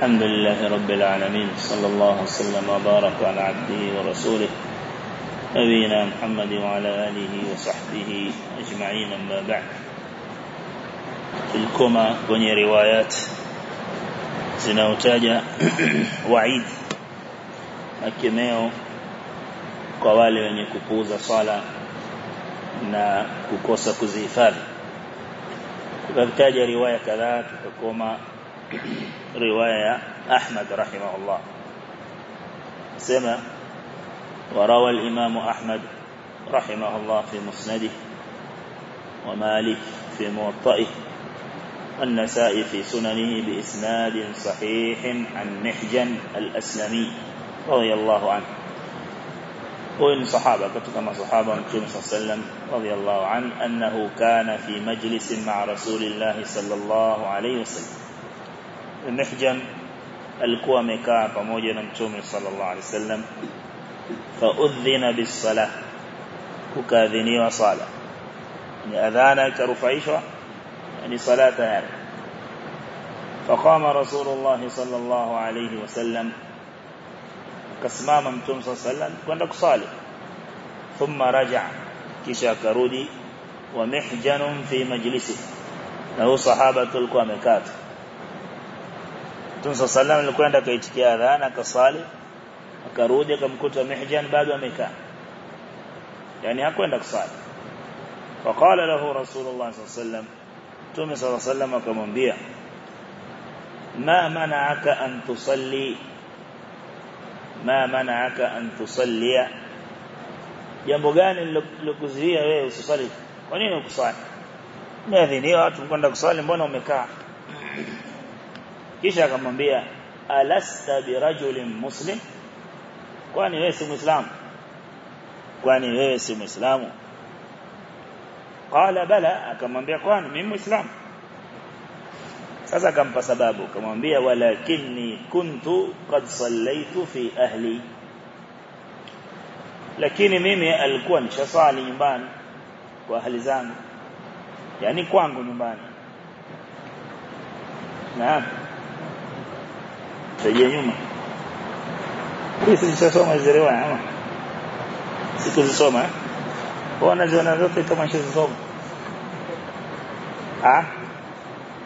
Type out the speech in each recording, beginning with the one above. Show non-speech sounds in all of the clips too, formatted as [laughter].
الحمد لله رب العالمين صلى الله وسلم وبارك على عبده ورسوله نبينا محمد وعلى آله وصحبه أجمعين أما بعد. في الكما كني روايات زناوتاجا وعيد أكيميو قوالي أن يكفوز صالة نا كوكوسا كزيفال فبتاجا رواية كذا تكوما رواية أحمد رحمه الله. سمع وروى الإمام أحمد رحمه الله في مسنده ومالك في موطئه. والنساء في سننه بإسناد صحيح عن محجن الأسلمي رضي الله عنه. وإن صحابة كما صحابة صلى الله عليه وسلم رضي الله عنه أنه كان في مجلس مع رسول الله صلى الله عليه وسلم. محجم الكوى مكاء فموجنا نتومي صلى الله عليه وسلم فأذن بالصلاة كاذني وصالة يعني أذانك رفعيش يعني صلاة هار فقام رسول الله صلى الله عليه وسلم كسمام نتوم صلى الله عليه وسلم كنك صالح ثم رجع كشا كرودي ومحجن في مجلسه له صحابة الكوى مكاته Mtume sallallahu alikwenda akaitikia adhana akasali akarudi akamkuta Mihjan bado amekaa yani hakwenda kusali faqala lahu rasulullah sallallahu wasallam Mtume sallallahu wasallam akamwambia ma mana'aka an tusalli ma mana'aka an tusalli jambo gani lilokuzuia wewe usisali kwa nini ukusali niadhiniwa watu kwenda kusali mbona umekaa kisha akamwambia alasta birajulin muslim? Kwani wewe si muislamu? Kwani wewe si muislamu? Qala bala. Akamwambia kwani mimi muislamu? Sasa akampa sababu akamwambia walakinni kuntu qad sallaitu fi ahli. Lakini mimi alikuwa nishasali nyumbani kwa ahli zangu yani kwangu nyumbani. Naam rejea nyuma hizi nishasoma hizo riwaya ama sikuzisoma bona ziona zote kama nishazisoma ah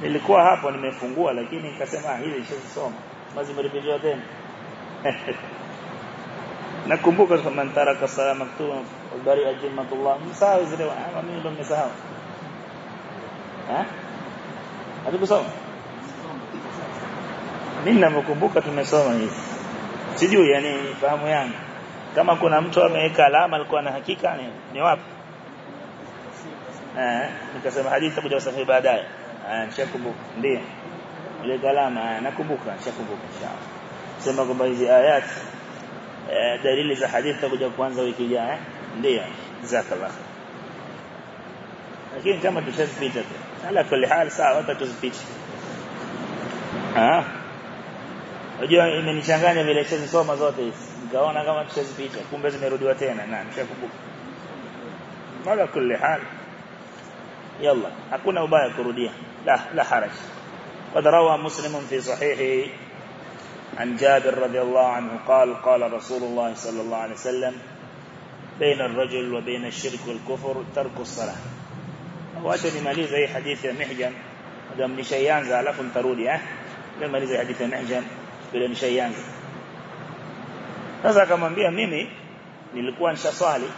nilikuwa hapo nimefungua lakini nikasema hizi nishazisoma mazi mrejea tena nakumbuka kama taraka sala maktuba bari ajmatullah msahau zile ama mimi ndo nimesahau eh hatukusoma mimi ninakumbuka tumesoma hivi. Sijui yani fahamu yangu. Kama kuna mtu ameweka alama alikuwa na hakika ni, ni wapi? Eh nikasema hadithi kuja usafi baadaye. Eh nishakumbuka. Ndio. Ile alama nakumbuka nishakumbuka inshallah. Sema kwamba hizi ayat eh, dalili za hadithi takuja kuanza wiki ijayo eh? Ndio. Jazakallah lakini kama tushazipita tu. Ala kulli hal sawa hata tuzipite ah Unajua imenichanganya vile soma zote hizi. Nikaona kama tushazipita kumbe zimerudiwa tena na nishakumbuka. Mala kulli hal. Yalla, hakuna ubaya kurudia. La la haraj. في صحيحه عن جابر رضي الله عنه قال قال رسول الله صلى الله عليه وسلم بين الرجل وبين الشرك والكفر ترك الصلاة wacha nimalize hii hadithi ya Mihjan ndio mnishaianza alafu nitarudi eh nimalize hadithi ya Mihjan vile nishaianza sasa akamwambia mimi nilikuwa nishaswali.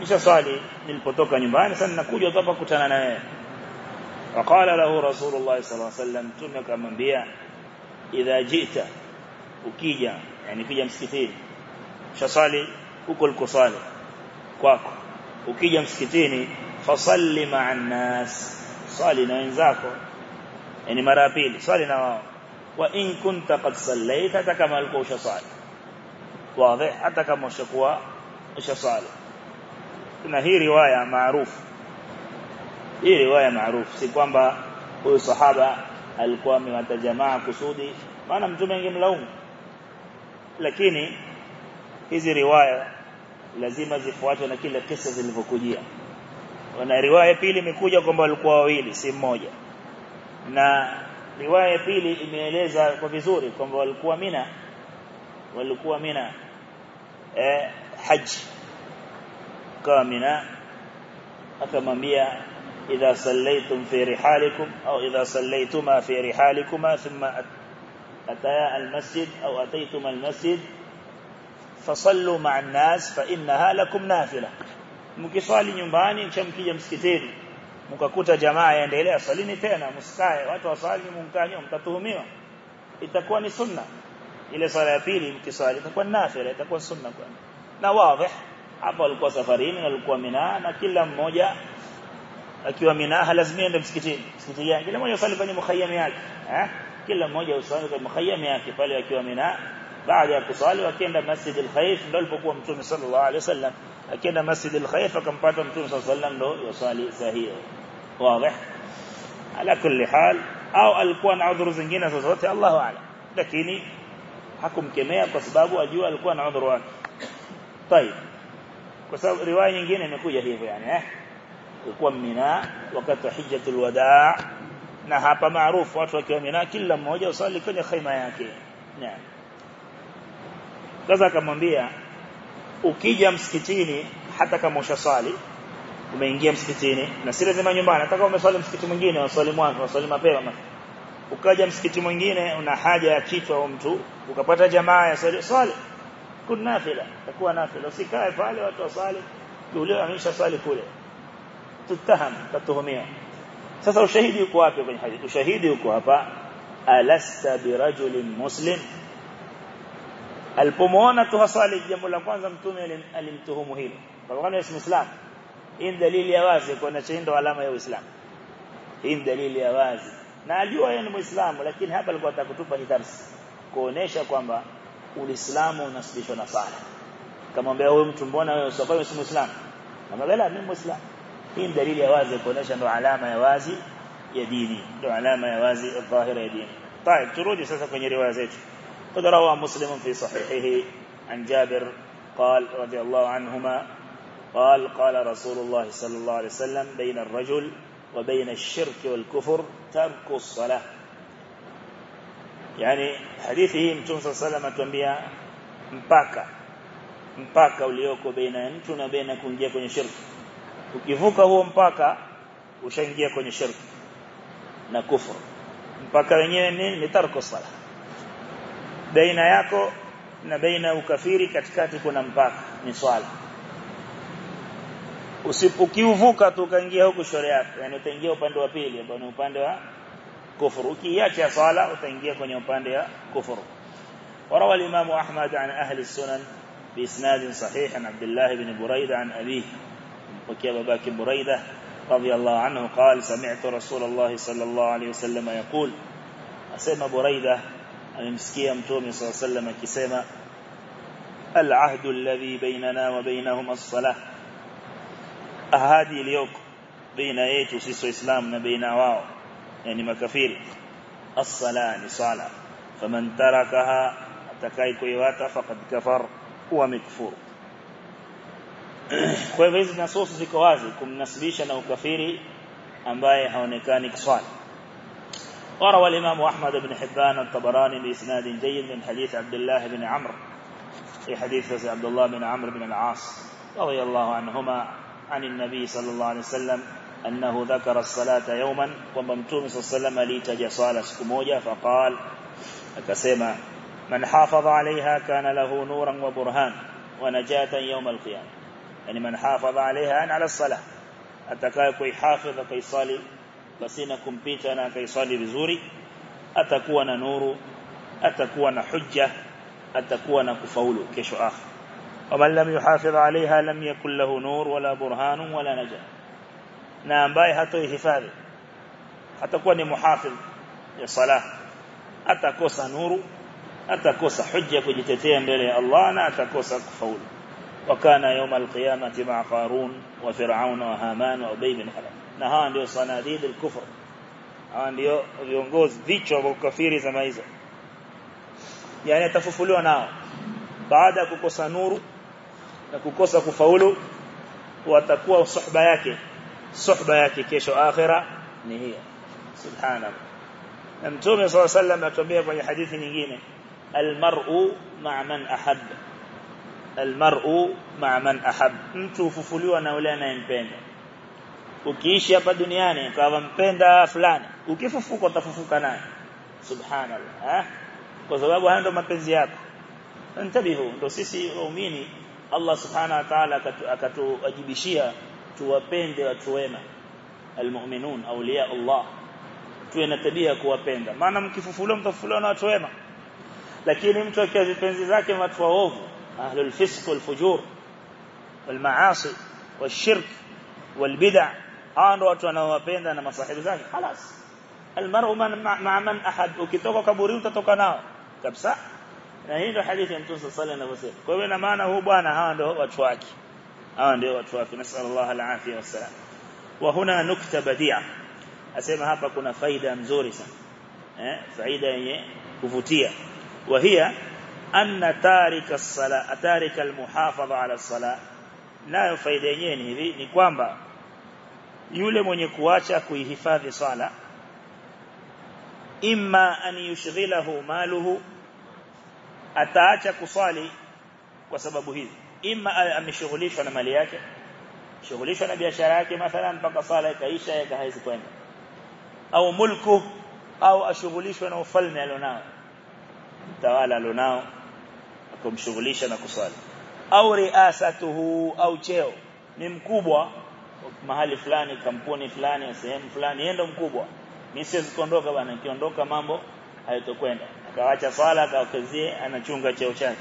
Nishaswali nilipotoka nyumbani sasa ninakuja hapa kukutana na wewe. Waqala lahu rasulullah sallallahu alaihi wasallam tume akamwambia idha jita ukija yani kija msikitini shasali huko ulikosali kwako. Ukija msikitini fasalli ma'an nas swali na wenzako yani mara pili swali na wao wa in kunta qad sallaita hata kama alikuwa ushasali wazi hata kama ushakuwa ushasali na hii riwaya maarufu. Hii riwaya maarufu si kwamba huyu sahaba alikuwa amewata jamaa kusudi maana mtume angemlaumu. Lakini hizi riwaya lazima zifuatwe na kila kisa zilivyokujia. Na riwaya pili imekuja kwamba walikuwa wawili si mmoja. Na riwaya pili imeeleza kwa vizuri kwamba walikuwa Mina walikuwa Mina eh haji kwa Mina akamwambia idha sallaytum fi rihalikum au idha sallaytuma fi rihalikuma thumma ataya almasjid au ataytum almasjid fasallu ma'a an-nas fa innaha lakum nafila mkiswali nyumbani kisha msikitini mkakuta jamaa yaendelea salini tena msikae watu wasali mumkanyo mtatuhumiwa itakuwa ni sunna ile sala ya pili mkiswali itakuwa nafila itakuwa sunna kwa na wazi hapo alikuwa safarini alikuwa Mina na kila mmoja akiwa Mina lazima aende msikitini msikiti gani kila mmoja usali kwenye mukhayyam yake eh kila mmoja usali kwenye mukhayyam yake pale akiwa Mina baada ya kusali wakaenda Masjid al-Khaif ndio alipokuwa Mtume sallallahu alaihi wasallam akienda Masjid al-Khaif akampata Mtume sallallahu alaihi wasallam ndio yusali sahihi wazi ala kulli hal au alikuwa na udhuru zingine zozote Allahu a'lam lakini hakumkemea kwa sababu ajua alikuwa na udhuru wake طيب kwa sababu riwaya nyingine imekuja hivyo yani eh ilikuwa Mina wakati wa hijjatul wadaa na hapa maarufu watu wakiwa Mina kila mmoja usali kwenye khaima yake naam sasa akamwambia ukija msikitini hata kama ushasali umeingia msikitini na si lazima nyumbani hata kama umeswali msikiti mwingine waswali mwanzo waswali mapema. Ukaja msikiti mwingine una haja ya kitu au mtu ukapata jamaa ya swali swali kun nafila? Takuwa nafila. Usikae pale watu wasali yule amesha swali kule. Tutaham tatuhumia. Sasa ushahidi uko wapi kwenye hadithi? Ushahidi uko hapa. Alasta birajulin muslim alipomuona tu hasali jambo la kwanza mtume alimtuhumu hilo kwa sababu ni muislam hii dalili ya wazi kwa ndo alama ya uislamu hii dalili ya wazi na ajua yeye ni muislamu lakini hapa alikuwa atakutupa ni darsi kuonesha kwamba uislamu unasibishwa na sala kamwambia huyu mtu mbona wewe sio si muislamu amwambia mimi muislamu hii ni dalili ya wazi kuonesha ndo alama ya wazi ya dini ndo alama ya wazi dhahira ya dini طيب turudi sasa kwenye riwaya zetu قد روى مسلم في صحيحه عن جابر قال رضي الله عنهما قال قال رسول الله صلى الله عليه وسلم بين الرجل وبين الشرك والكفر ترك الصلاة. يعني حديثه متى صلى الله عليه وسلم تنبيه مباكا مباكا وليوكو بين انتنا بين كنجيه كن شرك وكفوك هو مباكا وشان كن شرك نكفر مباكا وينيه نترك الصلاة baina yako na baina ukafiri katikati kuna mpaka ni swala usipokiuvuka tu kaingia huko shore yako yani utaingia upande wa pili ambao ni upande wa kufuru ukiacha swala utaingia kwenye upande wa kufuru وروى الإمام أحمد عن أهل السنن بإسناد صحيح عن عبد الله بن بريدة عن أبيه وكي باباك بريدة رضي الله عنه قال سمعت رسول الله صلى الله عليه وسلم يقول أسمى بريدة أمسكي أمتومي صلى الله عليه وسلم كسيما العهد الذي بيننا وبينهم الصلاة ahadi iliyoko baina yetu sisi waislamu na baina wao yani makafiri as-sala ni sala faman tarakaha atakai kuiwata faqad kafar huwa mikfur kwa hivyo hizi nasusi ziko wazi kumnasibisha na ukafiri ambaye haonekani kiswali وروى الإمام أحمد بن حبان الطبراني بإسناد جيد من حديث عبد الله بن عمرو. في حديث عبد الله بن عمرو بن العاص رضي الله عنهما عن النبي صلى الله عليه وسلم أنه ذكر الصلاة يوما وممتوم صلى الله عليه وسلم ليتجى صالة فقال أكسما من حافظ عليها كان له نورا وبرهان ونجاة يوم القيامة. يعني من حافظ عليها أن على الصلاة. أتكاي كي حافظ كي صلي بسينا كمبيتنا كي صلي بزوري. أتكون نور أتكون حجة أتكون كفول كشو آخر. ومن لم يحافظ عليها لم يكن له نور ولا برهان ولا نجاة. na ambaye hatoihifadhi hatakuwa ni muhafidh ya sala atakosa nuru atakosa hujja kujitetea mbele ya Allah na atakosa kufaulu wakana يوم القيامة مع قارون وفرعون وهامان وأبي بن خلف. Na hawa ndio sanadid al-kufr hawa ndio viongozi vichwa vya kafiri zama hizo yani atafufuliwa nao baada ya kukosa nuru na kukosa kufaulu watakuwa suhba yake suhba yake kesho akhira ni hiyo subhanallah na mtume صلى الله عليه atuambia kwenye hadithi nyingine almar'u ma'a man ahabba almar'u ma'a man ahab mtu ufufuliwa na yule anayempenda ukiishi hapa duniani ukawa mpenda fulani ukifufuka utafufuka naye subhanallah eh kwa sababu haya ndo mapenzi yako ntabihu ndo sisi waumini Allah subhanahu wa ta'ala akatuwajibishia tuwapende watu wema almu'minun awliya Allah tuwe na tabia kuwapenda maana mkifufuliwa mtafufuliwa na watu wema lakini mtu akiwa vipenzi zake watu waovu ahlul fisq wal fujur wal maasi washirk wal bid'a hao ndo watu wanaowapenda na masahibi zake خلاص almar'u ma'a man ahad ukitoka kaburi utatoka nao kabisa na hii ndio hadithi ya Mtume صلى الله عليه kwa hiyo ina maana huyu bwana hawa ndio watu wake hawa ndio watu wake nasallallahu alafia wasalam wa huna nukta badia asema hapa kuna faida nzuri sana eh faida yenye kuvutia wa hiya anna tarika as-sala tarika al-muhafadha ala as-sala nayo faida yenyewe ni hivi ni kwamba yule mwenye kuacha kuihifadhi sala imma an yushghilahu maluhu ataacha kusali kwa sababu hizi. Imma ameshughulishwa na mali yake shughulishwa na biashara yake mathalan mpaka sala ikaisha ikahaizi kwenda. Au mulku au ashughulishwe na ufalme alionao mtawala alionao akamshughulisha na kusali au riasatuhu au cheo ni mkubwa mahali fulani kampuni fulani sehemu fulani yeye mkubwa. Mimi siwezi kuondoka bana nikiondoka mambo hayatokwenda. Akawaacha swala akaokezie anachunga cheo chake.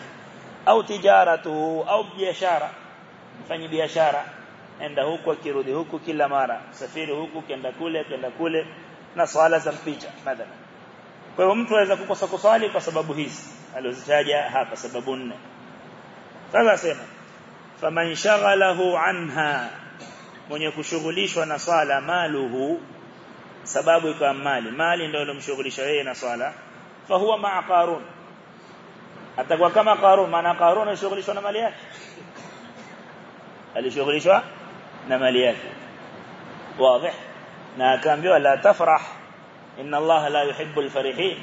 Au tijaratu au biashara. Mfanyi biashara enda huku akirudi huku kila mara. Safiri huku kenda kule kenda kule na swala za mpicha madhara. Kwa hiyo mtu anaweza kukosa kuswali kwa sababu hizi. Alizitaja hapa sababu nne. Sasa sema faman shaghalahu anha mwenye kushughulishwa na swala maluhu sababu iko mali mali ndio ilomshughulisha yeye na swala fahuwa ma'a qarun atakuwa kama qarun maana qarun alishughulishwa na mali yake alishughulishwa na mali yake wazi na akaambiwa la tafrah inna Allah la yuhibbu al-farihin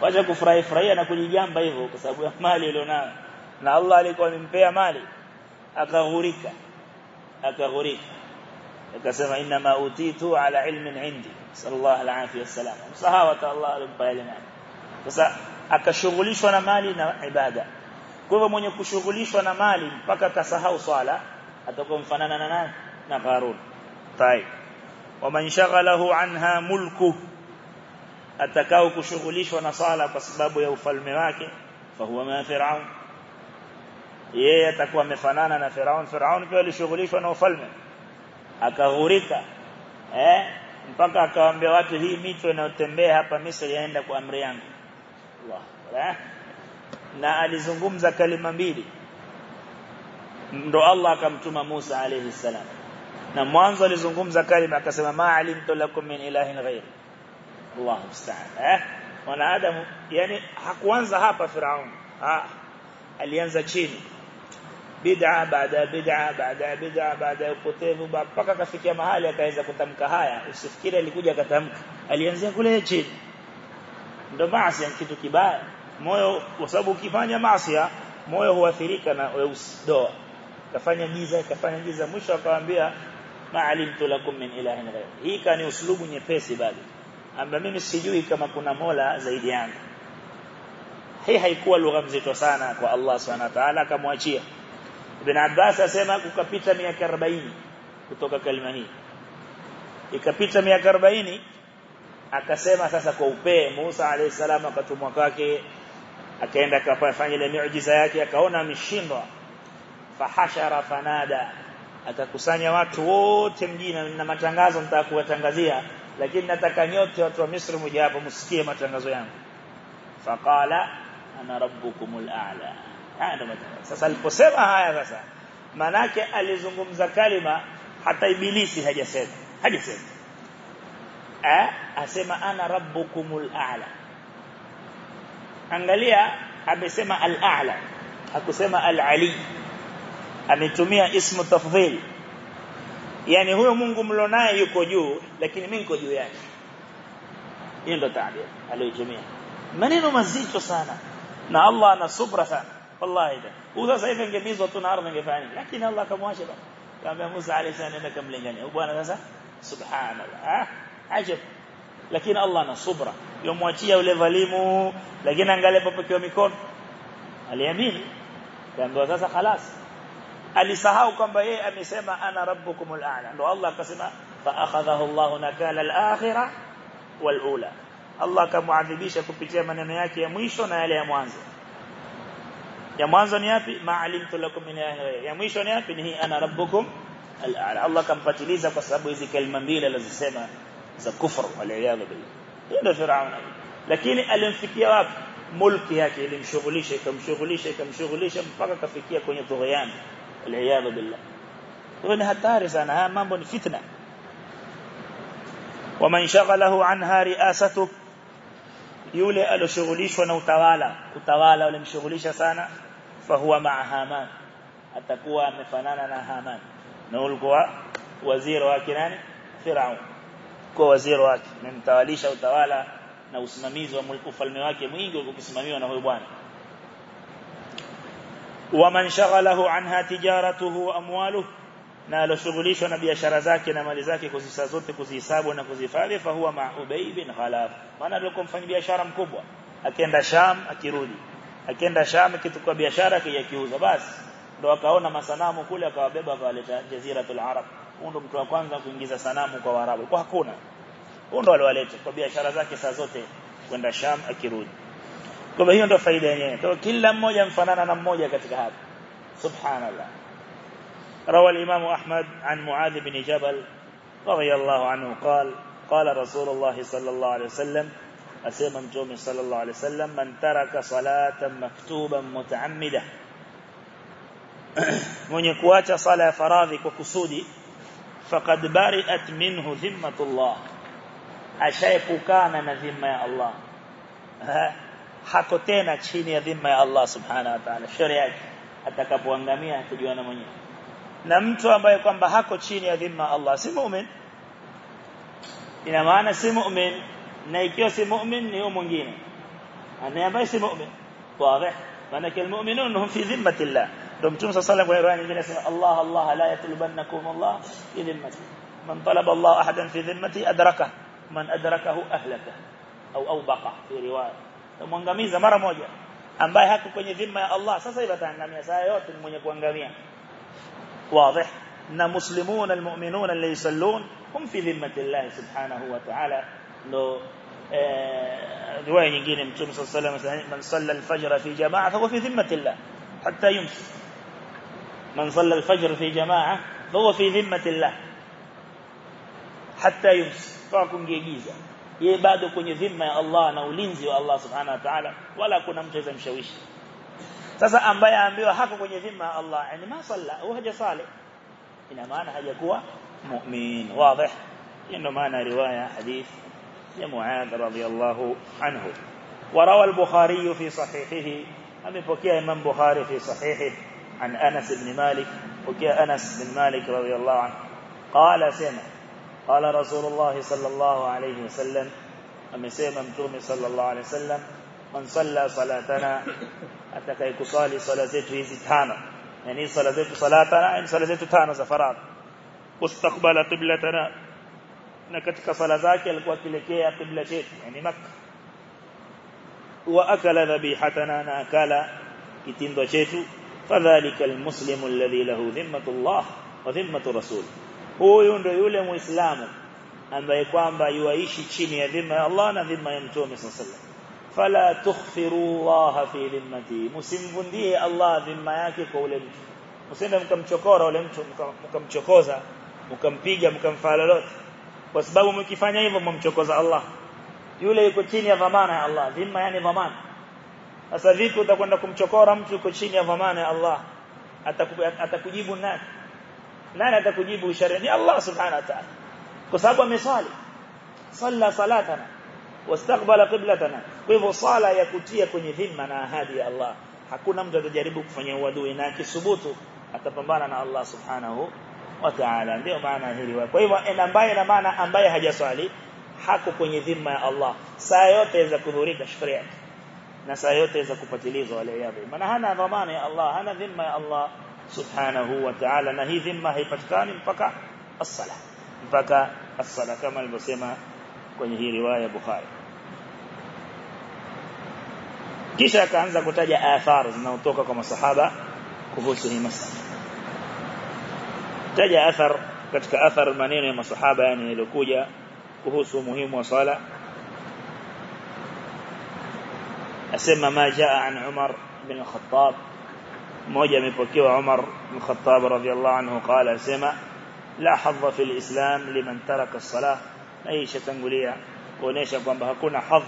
wacha kufurahi furahia na kujigamba hivyo kwa sababu ya mali ilionayo na Allah alikuwa amempea mali akaghurika akaghurika akasema inna ma utitu ala ilmin indi sallallahu alaihi wasallam msahawata Allah alimpa ile mali sasa akashughulishwa na mali na ibada kwa hivyo mwenye kushughulishwa na mali mpaka kasahau swala atakuwa mfanana na nani na Qarun طيب ومن شغله عنها ملكه atakao kushughulishwa na sala kwa sababu ya ufalme wake fahuwa ma fir'aun yeye atakuwa amefanana na Firaun. Firaun pia alishughulishwa na ufalme. Akaghurika eh mpaka akawaambia watu hii mito inayotembea hapa Misri yaenda kwa amri yangu. Allah eh? na alizungumza kalima mbili. Ndo Allah akamtuma Musa alayhi salam. Na mwanzo alizungumza kalima akasema ma alimtu lakum min ilahin ghairi Allah musta'an eh. Wanadamu yani hakuanza hapa Firaun. Ah alianza chini bid'a baada ya bid'a baada ya bid'a baada ya upotevu mpaka kafikia mahali akaweza kutamka haya. Usifikiri alikuja akatamka. Alianzia kule chini ndo maasi kitu kibaya. Moyo kwa sababu ukifanya maasi moyo huathirika na weusi doa. Kafanya giza kafanya giza. Mwisho akawaambia ma'alimtu lakum min ilahin ghayr. Hii kani uslubu nyepesi bali amba mimi sijui kama kuna mola zaidi yangu. Hii haikuwa lugha mzito sana kwa Allah subhanahu wa ta'ala akamwachia Ibn Abbas asema kukapita miaka 40 kutoka kalima hii. Ikapita miaka 40 akasema sasa kwa upee Musa alayhi salamu akatumwa kwake akaenda akafanya ile miujiza yake akaona ameshindwa. Fahashara fanada akakusanya watu wote mjini na matangazo nitakuwatangazia lakini nataka nyote watu wa Misri mje hapo msikie matangazo yangu. Faqala ana rabbukumul a'la sasa aliposema haya sasa manake alizungumza kalima hata ibilisi hajasema hajasema eh asema ana rabbukumul a'la angalia amesema al-a'la hakusema al-ali ametumia ismu tafdhil yani huyo Mungu mlionaye yuko juu lakini mimi niko juu yake hiyo ndo taabir aliyotumia maneno mazito sana na Allah ana subra sana wallahi da huyu sasa hivi ingemizwa tu na ardhi ingefanya lakini Allah akamwacha bana kaambia Musa alayhi salam nenda kamlingania bwana sasa subhanallah ah ajab lakini Allah ana subra yomwachia yule dhalimu lakini angalia papokewa mikono aliamini kaambiwa sasa خلاص alisahau kwamba yeye amesema ana rabbukumul a'la ndo Allah akasema fa akhadhahu Allah nakala al-akhirah wal-ula Allah akamuadhibisha kupitia maneno yake ya mwisho na yale ya mwanzo ya mwanzo ni yapi ma'alimtu lakum min ilahin ya mwisho ni yapi ni ana rabbukum al-a'la Allah kampatiliza kwa sababu hizi kalima mbili alizosema za kufru waliyadhu billah ndio Firaun lakini alimfikia wapi mulki yake ilimshughulisha ikamshughulisha ikamshughulisha mpaka kafikia kwenye tughyan waliyadhu billah hiyo ni hatari sana haya mambo ni fitna waman shaghalahu anha ri'asatu yule aloshughulishwa na utawala utawala ulimshughulisha sana fahuwa ma'a haman atakuwa amefanana na haman na ulikuwa waziri wake nani Firaun kwa waziri wake memtawalisha utawala na usimamizi wa ufalme wake mwingi ukisimamiwa na huyo bwana waman shaghalahu anha tijaratuhu wa amwaluhu na aloshughulishwa na biashara zake na mali zake kuzisa zote kuzihesabu na kuzihifadhi fa huwa ma Ubay bin Khalaf. Maana alikuwa mfanya biashara mkubwa. Akienda Sham akirudi. Akienda Sham kitukua biashara kiyakiuza basi. Ndo akaona masanamu kule akawabeba akawaleta jaziratul arab. Huyo ndo mtu wa kwanza kuingiza sanamu kwa Waarabu. Kwa hakuna. Huyo ndo aliwaleta kwa biashara zake saa zote kwenda Sham akirudi. Kwa hiyo ndo faida yenyewe. Kwa kila mmoja mfanana na mmoja katika hapa subhanallah روى الإمام أحمد عن معاذ بن جبل رضي الله عنه قال قال رسول الله صلى الله عليه وسلم أسيما مجوم صلى الله عليه وسلم من ترك صلاة مكتوبا متعمدة. [coughs] من يكواش صلاة فراضي وكسودي فقد برئت منه ذمة الله. dhima ya Allah hako tena chini ya dhima ya Allah subhanahu wa ta'ala sharia yake atakapoangamia kujuana mwenyewe na mtu ambaye kwamba hako chini ya dhima Allah si mu'min ina maana si mu'min na ikiwa si mu'min ni huyo mwingine anaye ambaye si mu'min wazi maana kile mu'minun hum fi dhimmati Allah ndio mtume sallallahu alayhi wasallam nyingine anasema Allah Allah la yatlubannakum Allah fi man talaba Allah ahadan fi dhimmati adraka man adrakahu ahlaka au au baqa fi riwaya mwangamiza mara moja ambaye hako kwenye dhima ya Allah sasa hivi ataangamia saa yote ni mwenye kuangamia واضح إن مسلمون المؤمنون اللي يصلون هم في ذمة الله سبحانه وتعالى. لو رواية nyingine mtume صلى الله عليه وسلم من صلى الفجر في جماعة فهو في ذمة الله حتى يمسي من صلى الفجر في جماعة فهو في ذمة الله حتى يمسي kungegiza yeye bado kwenye dhima ya Allah na ulinzi wa Allah subhanahu wa ta'ala sasa ambaye aambiwa hako kwenye dhima ya Allah yani ma salla au haja sali ina maana hajakuwa mu'min wazi ndio maana riwaya hadith ya Muadh radhiyallahu anhu وروى البخاري في صحيحه amepokea Imam Bukhari fi sahihi an Anas ibn Malik pokea Anas ibn Malik radhiyallahu anhu qala sema qala Rasulullah sallallahu alayhi wasallam amesema mtume sallallahu alayhi wasallam من صلى صلاتنا. اتكاي كصلي صلاتي هذه خمسه يعني صلاتي صلاتنا إن صلاتي خمسه سفرات استقبل قبلتنا. نكتك صلاه ذاك اللي كانت لكيه قبلتي يعني مكة. وأكل ذبيحتنا نأكل كتندو chetu فذلك المسلم الذي له ذمة الله وذمة الرسول هو ndio yule muislamu ambaye kwamba yuishi chini ya dhima ya Allah na dhima ya Mtume صلى الله عليه وسلم. Fala tukhfiru Allah fi dhimmati msimvundie Allah dhima yake kwa ule mtu msende mkamchokora ule mtu mkamchokoza mkampiga mkamfanya lolote kwa sababu mkifanya hivyo mmemchokoza Allah yule yuko chini ya dhamana ya Allah dhima yani dhamana sasa vipi utakwenda kumchokora mtu yuko chini ya dhamana ya Allah atakujibu nani nani atakujibu sharia ni Allah subhanahu wa ta'ala kwa sababu ameswali salla salatana wastaqbala qiblatana kwa hivyo sala ya kutia kwenye dhima na ahadi ya Allah hakuna mtu atajaribu kufanya uadui na akisubutu atapambana na Allah subhanahu wa ta'ala ndio maana hili kwa hivyo ambaye na maana ambaye hajaswali hako kwenye dhima ya Allah saa yote inaweza kudhurika shukri yake na saa yote inaweza kupatilizwa wale yadhi maana hana dhamana ya Allah hana dhima ya Allah subhanahu wa ta'ala na hii dhima haipatikani mpaka as-sala mpaka as-sala kama alivyosema kwenye hii riwaya Bukhari kisha akaanza kutaja athar zinazotoka kwa masahaba kuhusu hii masala taja athar katika athar maneno ya masahaba yani yaliokuja kuhusu umuhimu wa sala asema ma jaa an Umar bin al-Khattab mmoja amepokewa Umar bin Khattab radhiyallahu anhu qala asema la hadha fi al-islam liman taraka as-salah na hii shatangulia kuonesha kwamba hakuna hadh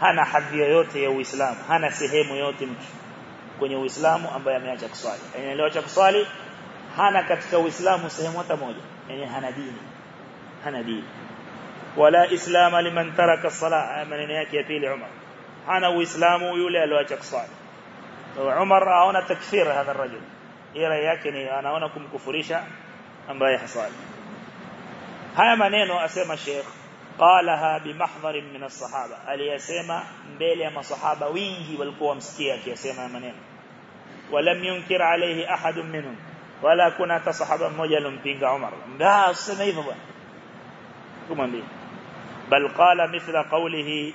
hana hadhi yoyote ya Uislamu hana sehemu yote mtu kwenye Uislamu ambaye ameacha kuswali yani aliacha kuswali hana katika Uislamu sehemu hata moja yani hana dini hana dini wala islama liman taraka as-salah maneno yake ya pili Umar hana Uislamu yule aliacha kuswali Umar aona takfir hadha الرجل ira yake ni anaona kumkufurisha ambaye haswali هيا منينو أسيما الشيخ قالها بمحضر من الصحابة ألي أسيما مبالي ما صحابة وينجي والقوة مستيك أسيما منينو ولم ينكر عليه أحد منهم ولا كنا تصحبا مجل بينك عمر لا أسيما إذن كما بيه بل قال مثل قوله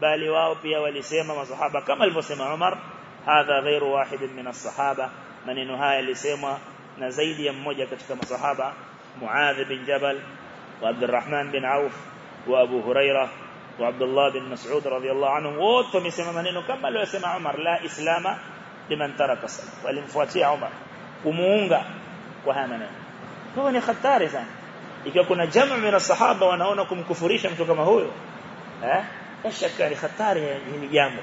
بل واوبيا ولسيما ما صحابة كما المسلم عمر هذا غير واحد من الصحابة من نهاية لسيما نزيد يموجة كما صحابة معاذ بن جبل وعبد الرحمن بن عوف وأبو هريرة وعبد الله بن مسعود رضي الله عنهم. وتم يسمى منينو كما لو عمر لا اسلام لمن ترك الصلاه ولمفواتي عمر ومونغا وهامنا هو ني خطار زين اذا كنا جمع من الصحابه وأنا وناونكم كفرش انت كما هو ها إيش كان خطار يعني جامد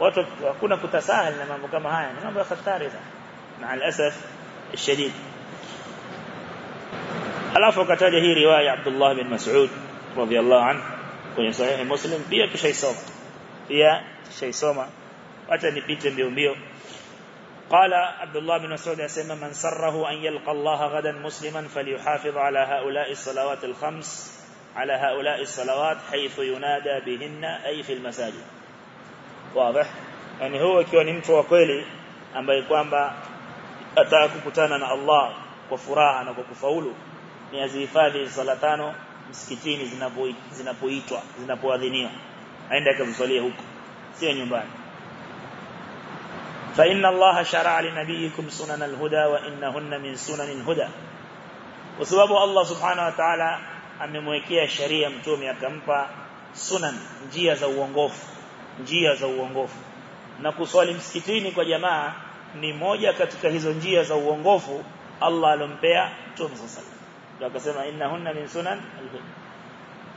watu hakuna kutasahil na mambo kama haya. Ni mambo ya khatari sana. Na alasaf shadid alafu akataja hii riwaya Abdullah bin Mas'ud radhiyallahu anhu kwenye sahihi Muslim pia tushaisoma pia tushaisoma acha nipite mbio mbio قال عبد الله بن مسعود يسمى من سره أن يلقى الله غدا مسلما فليحافظ على هؤلاء الصلوات الخمس على هؤلاء الصلوات حيث ينادى بهن أي في المساجد واضح يعني هو ikiwa ni mtu wa kweli ambaye kwamba ataka kukutana na Allah kwa furaha na kwa kufaulu ni azihifadhi sala tano msikitini zinapoitwa zinapoadhiniwa. Aende akamswalia huko sio nyumbani. Fa inna Allah shara'a li nabiyikum sunan al-huda wa innahunna min sunan al-huda sababu Allah subhanahu wa ta'ala amemwekea sharia mtume akampa sunan njia za uongofu njia za uongofu. Na kuswali msikitini kwa jamaa ni moja katika hizo njia za uongofu Allah alompea mtume sallallahu akasema innahunna min sunan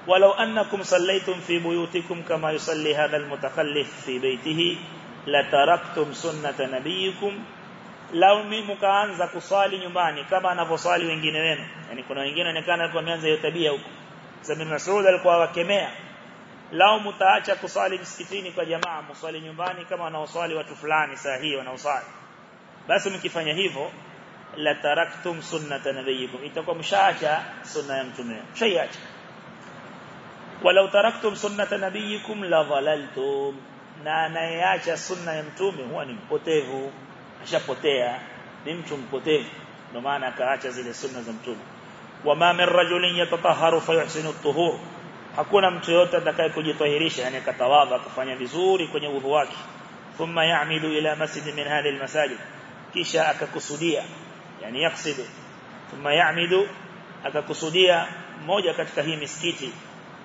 walau annakum sallaytum fi buyutikum kama yusalli hadha al-mutakhallif fi baytihi la taraktum sunnata nabiyikum law mkaanza kuswali nyumbani kama anavyoswali wengine wenu yani kuna wengine onekana alikuwa ameanza hiyo tabia huko Ibn Mas'ud alikuwa wakemea lao mtaacha kuswali msikitini kwa jamaa mswali nyumbani kama wanaoswali watu fulani saa hii wanaoswali basi mkifanya hivyo la taraktum sunnata nabiyikum itakuwa mshaacha sunna ya mtume mshaiacha walau taraktum sunnata nabiyikum la dhalaltum na anayeacha sunna ya mtume huwa ni mpotevu ashapotea ni mtu mpotevu ndio maana akaacha zile sunna za mtume wama min rajulin yatatahharu fayuhsinu at-tuhur hakuna mtu yote atakaye kujitahirisha yani katawadha kufanya vizuri kwenye udhu wake thumma ya'midu ila masjid min hadhihi al-masajid kisha akakusudia yani yaksidu thumma ya'midu akakusudia moja katika hii misikiti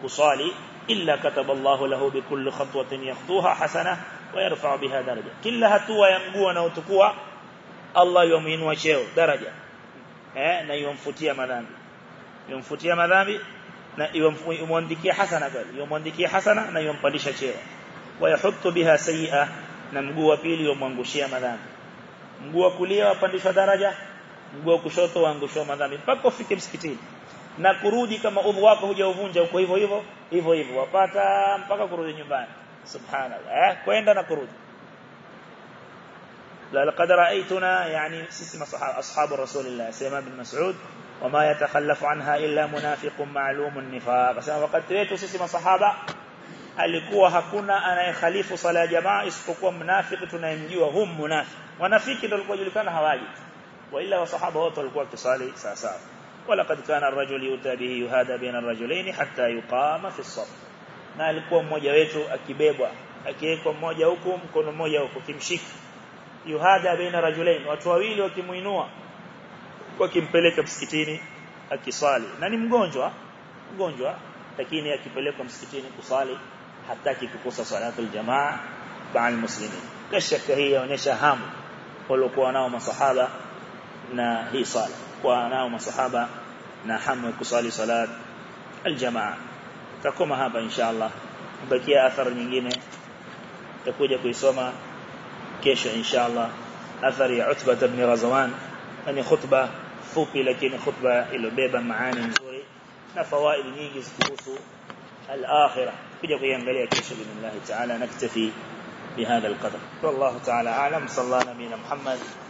kusali illa kataba Allahu lahu bikulli khatwatin yakhtuha hasana wa yarfa'u biha daraja kila hatua ya mguu anaotukua Allah yuminua cheo daraja eh na yomfutia madhambi yomfutia madhambi na yomwandikia hasana bali yomwandikia hasana na yompandisha cheo wa yahuttu biha sayi'a na mguu wa pili yomwangushia madhambi mguu wa kulia wapandishwa daraja mguu wa kushoto waangushwa madhambi mpaka ufike msikitini na kurudi kama udhu wako hujauvunja uko hivyo hivyo hivyo hivyo wapata mpaka kurudi nyumbani subhanallah eh kwenda na kurudi la laqad ra'aytuna yani sisi masahaba ashabu rasulillah sema bin mas'ud wama yatakhallafu anha illa munafiqun ma'lumun nifaq basi wakati wetu sisi masahaba alikuwa hakuna anayekhalifu sala ya jamaa isipokuwa mnafiki tunayemjua hum munafiki wanafiki ndio walikuwa julikana hawaji wa ila wasahaba wote walikuwa kisali sawa sawa ولقد كان الرجل يؤتى به يهادى بين الرجلين حتى يقام في الصف na alikuwa mmoja wetu akibebwa akiwekwa mmoja huku mkono mmoja huku kimshika yuhada baina rajulain watu wawili wakimuinua wakimpeleka msikitini akisali na ni mgonjwa mgonjwa lakini akipelekwa msikitini kusali hataki kukosa salatul jamaa baal muslimin la shaka hii inaonyesha hamu waliokuwa nao masahaba na hii sala kwa nao masahaba na hamu kusali salat aljamaa takoma hapa inshallah bakia athari nyingine tutakuja kuisoma kesho inshallah athari ya Utba ibn Razwan ni khutba fupi lakini khutba ilobeba maana nzuri na fawaid nyingi kuhusu al-akhirah kuja kuiangalia kesho bismillah taala naktafi بهذا القدر والله تعالى أعلم صلى الله نبينا محمد